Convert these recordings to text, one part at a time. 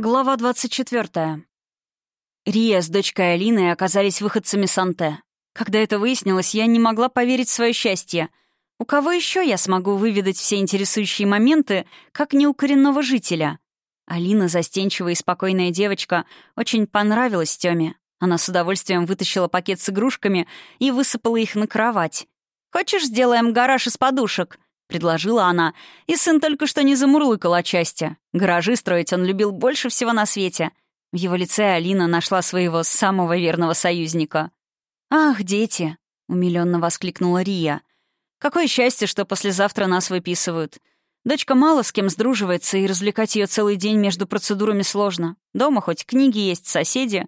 Глава 24. Рия с дочкой Алиной оказались выходцами Санте. Когда это выяснилось, я не могла поверить в свое счастье. У кого еще я смогу выведать все интересующие моменты, как не у коренного жителя? Алина, застенчивая и спокойная девочка, очень понравилась Тёме. Она с удовольствием вытащила пакет с игрушками и высыпала их на кровать. «Хочешь, сделаем гараж из подушек?» предложила она, и сын только что не замурлыкал от счастья. Гаражи строить он любил больше всего на свете. В его лице Алина нашла своего самого верного союзника. «Ах, дети!» — умиленно воскликнула Рия. «Какое счастье, что послезавтра нас выписывают. Дочка мало с кем сдруживается, и развлекать ее целый день между процедурами сложно. Дома хоть книги есть, соседи.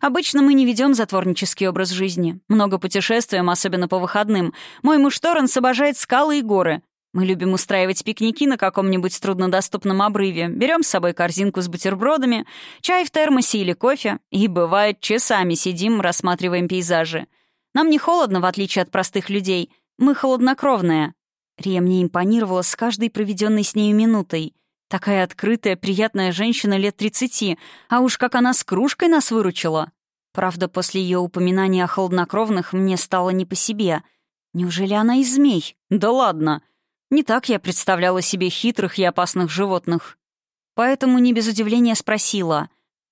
Обычно мы не ведем затворнический образ жизни. Много путешествуем, особенно по выходным. Мой муж Торренс обожает скалы и горы. Мы любим устраивать пикники на каком-нибудь труднодоступном обрыве, берем с собой корзинку с бутербродами, чай в термосе или кофе, и, бывает, часами сидим, рассматриваем пейзажи. Нам не холодно, в отличие от простых людей. Мы холоднокровные. Рия мне импонировала с каждой проведенной с нею минутой. Такая открытая, приятная женщина лет 30, а уж как она с кружкой нас выручила. Правда, после ее упоминания о холоднокровных мне стало не по себе. Неужели она и змей? Да ладно! — не так я представляла себе хитрых и опасных животных. Поэтому не без удивления спросила.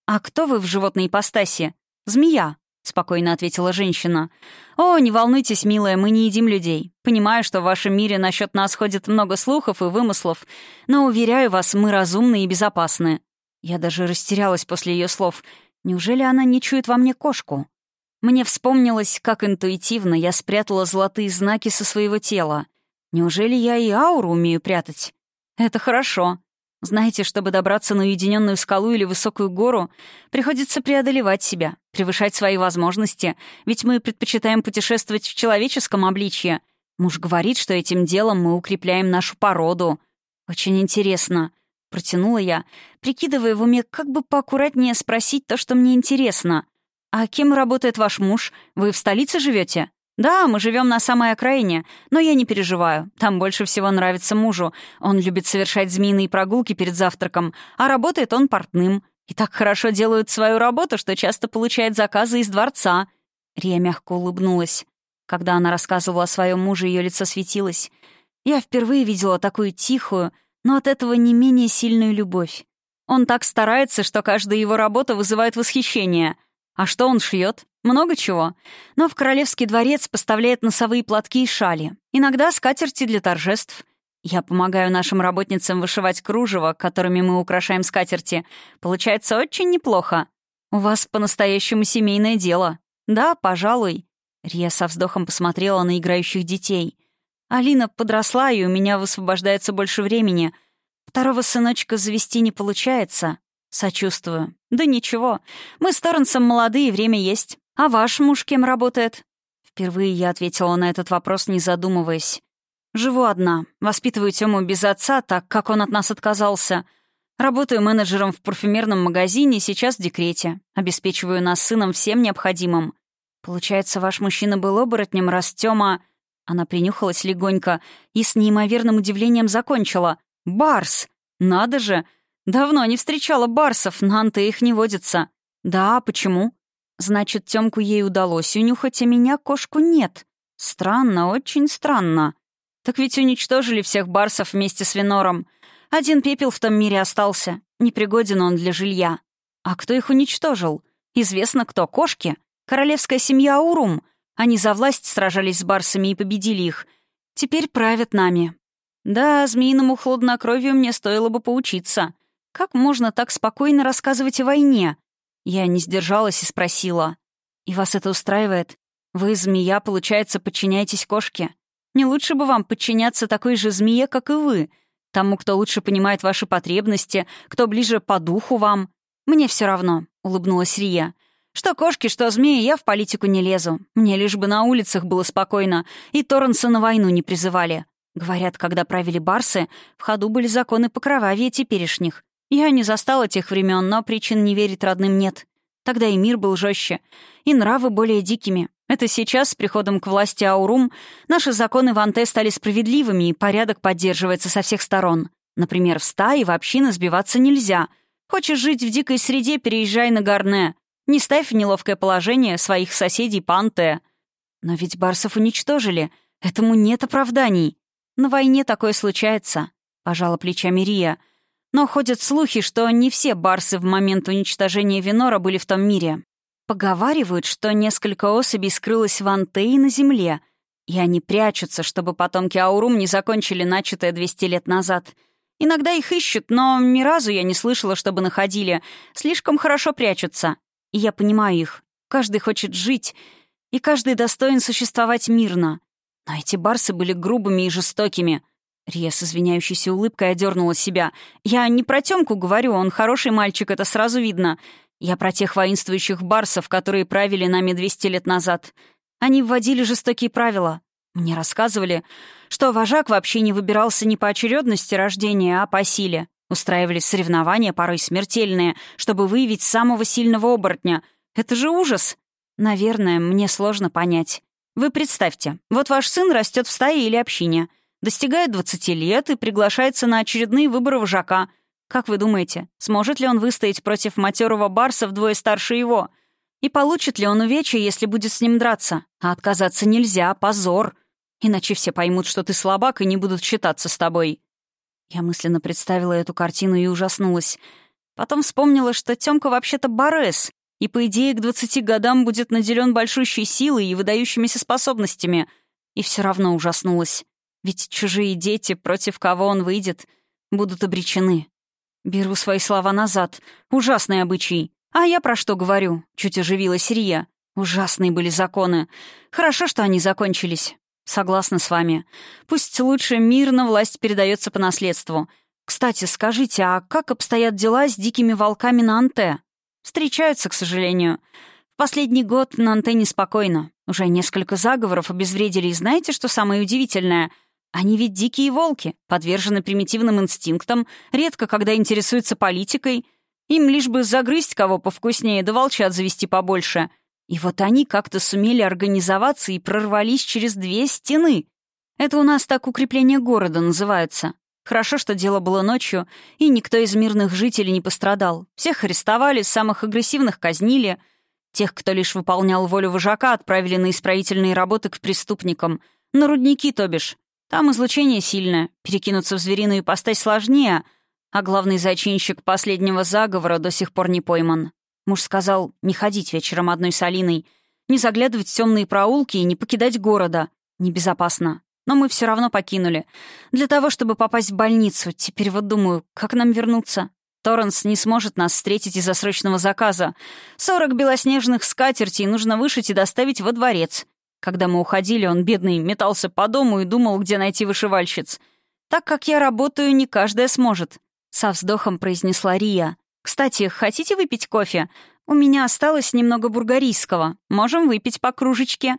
«А кто вы в животной ипостаси?» «Змея», — спокойно ответила женщина. «О, не волнуйтесь, милая, мы не едим людей. Понимаю, что в вашем мире насчет нас ходит много слухов и вымыслов, но, уверяю вас, мы разумны и безопасны». Я даже растерялась после ее слов. «Неужели она не чует во мне кошку?» Мне вспомнилось, как интуитивно я спрятала золотые знаки со своего тела — Неужели я и ауру умею прятать? Это хорошо. Знаете, чтобы добраться на уединенную скалу или высокую гору, приходится преодолевать себя, превышать свои возможности, ведь мы предпочитаем путешествовать в человеческом обличье. Муж говорит, что этим делом мы укрепляем нашу породу. Очень интересно. Протянула я, прикидывая в уме, как бы поаккуратнее спросить то, что мне интересно. «А кем работает ваш муж? Вы в столице живете? «Да, мы живем на самой окраине, но я не переживаю. Там больше всего нравится мужу. Он любит совершать змеиные прогулки перед завтраком, а работает он портным. И так хорошо делают свою работу, что часто получает заказы из дворца». Рия мягко улыбнулась. Когда она рассказывала о своем муже, ее лицо светилось. «Я впервые видела такую тихую, но от этого не менее сильную любовь. Он так старается, что каждая его работа вызывает восхищение. А что он шьет? много чего. Но в Королевский дворец поставляет носовые платки и шали. Иногда скатерти для торжеств. Я помогаю нашим работницам вышивать кружево, которыми мы украшаем скатерти. Получается очень неплохо. У вас по-настоящему семейное дело. Да, пожалуй. Рия со вздохом посмотрела на играющих детей. Алина подросла, и у меня высвобождается больше времени. Второго сыночка завести не получается. Сочувствую. Да ничего. Мы с Торренсом молодые, время есть. «А ваш муж кем работает?» Впервые я ответила на этот вопрос, не задумываясь. «Живу одна. Воспитываю Тему без отца, так как он от нас отказался. Работаю менеджером в парфюмерном магазине, сейчас в декрете. Обеспечиваю нас сыном всем необходимым. Получается, ваш мужчина был оборотнем, раз Тёма...» Она принюхалась легонько и с неимоверным удивлением закончила. «Барс! Надо же! Давно не встречала барсов, на их не водится». «Да, почему?» Значит, Тёмку ей удалось унюхать, а меня кошку нет. Странно, очень странно. Так ведь уничтожили всех барсов вместе с Винором. Один пепел в том мире остался. Непригоден он для жилья. А кто их уничтожил? Известно кто. Кошки. Королевская семья Урум. Они за власть сражались с барсами и победили их. Теперь правят нами. Да, змеиному хладнокровию мне стоило бы поучиться. Как можно так спокойно рассказывать о войне? Я не сдержалась и спросила. «И вас это устраивает? Вы, змея, получается, подчиняетесь кошке? Не лучше бы вам подчиняться такой же змее, как и вы, тому, кто лучше понимает ваши потребности, кто ближе по духу вам? Мне все равно», — улыбнулась Рия. «Что кошки, что змеи, я в политику не лезу. Мне лишь бы на улицах было спокойно, и Торренса на войну не призывали. Говорят, когда правили барсы, в ходу были законы покровавия теперешних. Я не застала тех времен, но причин не верить родным нет. Тогда и мир был жестче, и нравы более дикими. Это сейчас, с приходом к власти Аурум, наши законы в Анте стали справедливыми, и порядок поддерживается со всех сторон. Например, в стае вообще общины сбиваться нельзя. Хочешь жить в дикой среде, переезжай на Гарне. Не ставь в неловкое положение своих соседей Панте. Но ведь барсов уничтожили. Этому нет оправданий. На войне такое случается, — пожала плечами Рия — но ходят слухи, что не все барсы в момент уничтожения Винора были в том мире. Поговаривают, что несколько особей скрылось в Антеи на земле, и они прячутся, чтобы потомки Аурум не закончили начатое 200 лет назад. Иногда их ищут, но ни разу я не слышала, чтобы находили. Слишком хорошо прячутся. И я понимаю их. Каждый хочет жить, и каждый достоин существовать мирно. Но эти барсы были грубыми и жестокими — Рия с извиняющейся улыбкой одернула себя. «Я не про Тёмку говорю, он хороший мальчик, это сразу видно. Я про тех воинствующих барсов, которые правили нами 200 лет назад. Они вводили жестокие правила. Мне рассказывали, что вожак вообще не выбирался не по очередности рождения, а по силе. Устраивали соревнования, порой смертельные, чтобы выявить самого сильного оборотня. Это же ужас! Наверное, мне сложно понять. Вы представьте, вот ваш сын растет в стае или общине — достигает 20 лет и приглашается на очередные выборы вожака. Как вы думаете, сможет ли он выстоять против матерого барса вдвое старше его? И получит ли он увечья, если будет с ним драться? А отказаться нельзя, позор. Иначе все поймут, что ты слабак и не будут считаться с тобой. Я мысленно представила эту картину и ужаснулась. Потом вспомнила, что Тёмка вообще-то барес, и, по идее, к 20 годам будет наделен большущей силой и выдающимися способностями. И все равно ужаснулась. Ведь чужие дети, против кого он выйдет, будут обречены. Беру свои слова назад. ужасные обычаи А я про что говорю? Чуть оживилась Рия. Ужасные были законы. Хорошо, что они закончились. Согласна с вами. Пусть лучше мирно власть передается по наследству. Кстати, скажите, а как обстоят дела с дикими волками на Анте? Встречаются, к сожалению. В последний год на Анте неспокойно. Уже несколько заговоров обезвредили, и знаете, что самое удивительное — они ведь дикие волки, подвержены примитивным инстинктам, редко когда интересуются политикой. Им лишь бы загрызть кого повкуснее, да волчат завести побольше. И вот они как-то сумели организоваться и прорвались через две стены. Это у нас так укрепление города называется. Хорошо, что дело было ночью, и никто из мирных жителей не пострадал. Всех арестовали, самых агрессивных казнили. Тех, кто лишь выполнял волю вожака, отправили на исправительные работы к преступникам. На рудники, то бишь. Там излучение сильное, перекинуться в звериную постать сложнее, а главный зачинщик последнего заговора до сих пор не пойман. Муж сказал не ходить вечером одной с Алиной, не заглядывать в темные проулки и не покидать города. Небезопасно. Но мы все равно покинули. Для того, чтобы попасть в больницу. Теперь вот думаю, как нам вернуться? Торренс не сможет нас встретить из-за срочного заказа. Сорок белоснежных скатертей нужно вышить и доставить во дворец. Когда мы уходили, он, бедный, метался по дому и думал, где найти вышивальщиц. «Так как я работаю, не каждая сможет», — со вздохом произнесла Рия. «Кстати, хотите выпить кофе? У меня осталось немного бургарийского. Можем выпить по кружечке».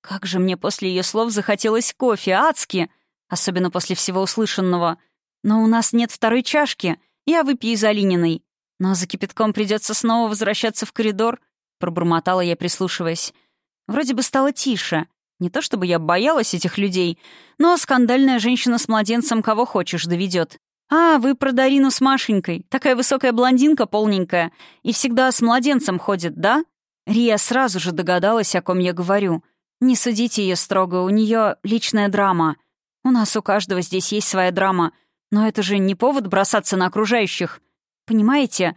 Как же мне после ее слов захотелось кофе, адски, особенно после всего услышанного. «Но у нас нет второй чашки. Я выпью из Алининой». «Но за кипятком придется снова возвращаться в коридор», — пробормотала я, прислушиваясь. Вроде бы стало тише. Не то чтобы я боялась этих людей, но скандальная женщина с младенцем кого хочешь доведет. «А, вы про Дарину с Машенькой. Такая высокая блондинка полненькая. И всегда с младенцем ходит, да?» Рия сразу же догадалась, о ком я говорю. «Не судите ее строго, у нее личная драма. У нас у каждого здесь есть своя драма. Но это же не повод бросаться на окружающих. Понимаете,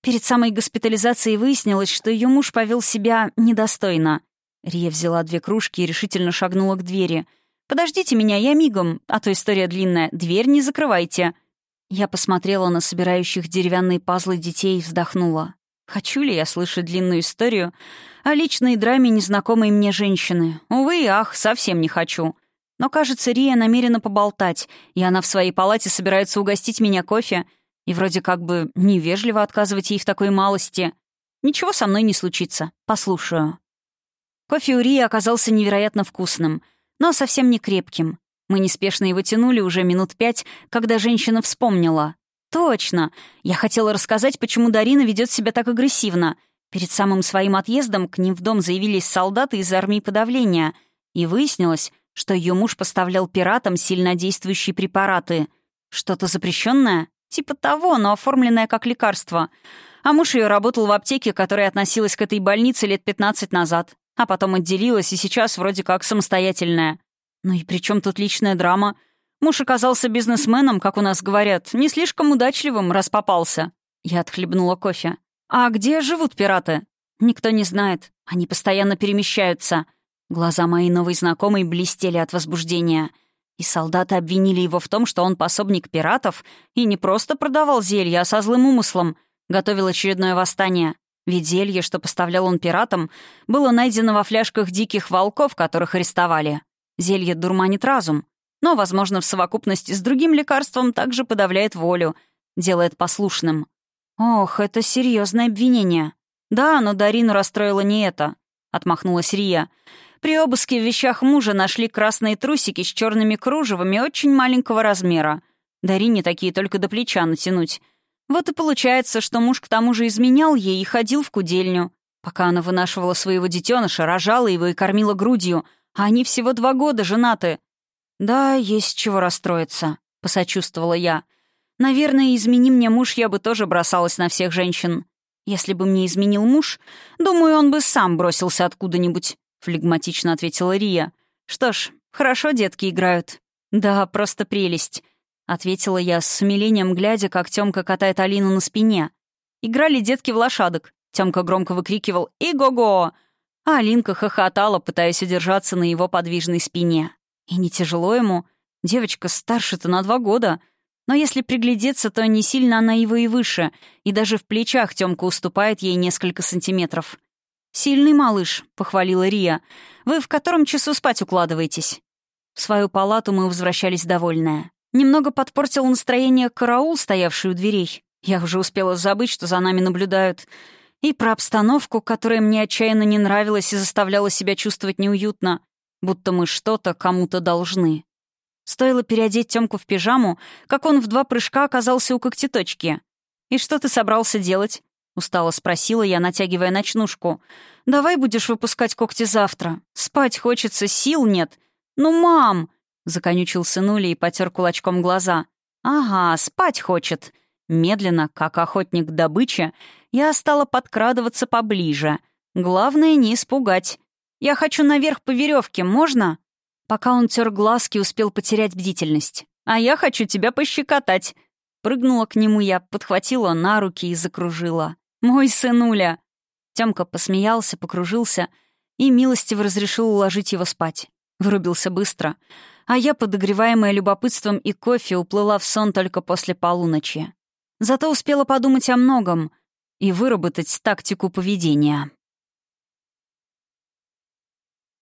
перед самой госпитализацией выяснилось, что ее муж повел себя недостойно. Рия взяла две кружки и решительно шагнула к двери. «Подождите меня, я мигом, а то история длинная. Дверь не закрывайте». Я посмотрела на собирающих деревянные пазлы детей и вздохнула. Хочу ли я слышать длинную историю о личной драме незнакомой мне женщины? Увы и ах, совсем не хочу. Но, кажется, Рия намерена поболтать, и она в своей палате собирается угостить меня кофе, и вроде как бы невежливо отказывать ей в такой малости. Ничего со мной не случится. Послушаю. Кофе оказался невероятно вкусным, но совсем не крепким. Мы неспешно его тянули уже минут пять, когда женщина вспомнила. «Точно! Я хотела рассказать, почему Дарина ведет себя так агрессивно. Перед самым своим отъездом к ним в дом заявились солдаты из армии подавления, и выяснилось, что ее муж поставлял пиратам сильнодействующие препараты. Что-то запрещенное? Типа того, но оформленное как лекарство. А муж ее работал в аптеке, которая относилась к этой больнице лет 15 назад а потом отделилась и сейчас вроде как самостоятельная. Ну и при чем тут личная драма? Муж оказался бизнесменом, как у нас говорят, не слишком удачливым, раз попался. Я отхлебнула кофе. «А где живут пираты?» «Никто не знает. Они постоянно перемещаются». Глаза моей новой знакомой блестели от возбуждения. И солдаты обвинили его в том, что он пособник пиратов и не просто продавал зелья, а со злым умыслом. Готовил очередное восстание. Ведь зелье, что поставлял он пиратам, было найдено во фляжках диких волков, которых арестовали. Зелье дурманит разум, но, возможно, в совокупности с другим лекарством также подавляет волю, делает послушным. «Ох, это серьезное обвинение». «Да, но Дарину расстроило не это», — отмахнулась Рия. «При обыске в вещах мужа нашли красные трусики с черными кружевами очень маленького размера. Дарине такие только до плеча натянуть. Вот и получается, что муж к тому же изменял ей и ходил в кудельню. Пока она вынашивала своего детеныша, рожала его и кормила грудью, а они всего два года женаты. «Да, есть чего расстроиться», — посочувствовала я. «Наверное, измени мне муж, я бы тоже бросалась на всех женщин. Если бы мне изменил муж, думаю, он бы сам бросился откуда-нибудь», — флегматично ответила Рия. «Что ж, хорошо детки играют». «Да, просто прелесть ответила я с умилением, глядя, как Тёмка катает Алину на спине. Играли детки в лошадок. Тёмка громко выкрикивал «И-го-го!», а Алинка хохотала, пытаясь удержаться на его подвижной спине. И не тяжело ему. Девочка старше-то на два года. Но если приглядеться, то не сильно она его и выше, и даже в плечах Тёмка уступает ей несколько сантиметров. «Сильный малыш», — похвалила Рия. «Вы в котором часу спать укладываетесь?» В свою палату мы возвращались довольные. Немного подпортил настроение караул, стоявший у дверей. Я уже успела забыть, что за нами наблюдают. И про обстановку, которая мне отчаянно не нравилась и заставляла себя чувствовать неуютно, будто мы что-то кому-то должны. Стоило переодеть Тёмку в пижаму, как он в два прыжка оказался у когтеточки. «И что ты собрался делать?» — устало спросила я, натягивая ночнушку. «Давай будешь выпускать когти завтра. Спать хочется, сил нет». «Ну, мам!» Законючил сынуля и потер кулачком глаза. «Ага, спать хочет!» Медленно, как охотник к добыче, я стала подкрадываться поближе. Главное — не испугать. «Я хочу наверх по веревке, можно?» Пока он тер глазки, успел потерять бдительность. «А я хочу тебя пощекотать!» Прыгнула к нему я, подхватила на руки и закружила. «Мой сынуля!» Тёмка посмеялся, покружился и милостиво разрешил уложить его спать. Вырубился быстро — а я, подогреваемая любопытством и кофе, уплыла в сон только после полуночи. Зато успела подумать о многом и выработать тактику поведения.